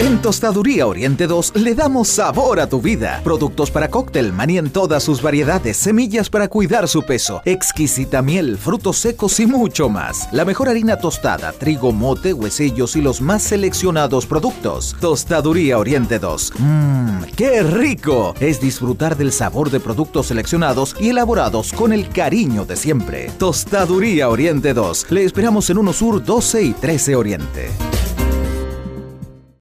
En Tostaduría Oriente 2 le damos sabor a tu vida. Productos para cóctel, maní en todas sus variedades, semillas para cuidar su peso, exquisita miel, frutos secos y mucho más. La mejor harina tostada, trigo, mote, huesillos y los más seleccionados productos. Tostaduría Oriente 2. Mmm, qué rico. Es disfrutar del sabor de productos seleccionados y elaborados con el cariño de siempre. Tostaduría Oriente 2. Le esperamos en 1 Sur 12 y 13 Oriente.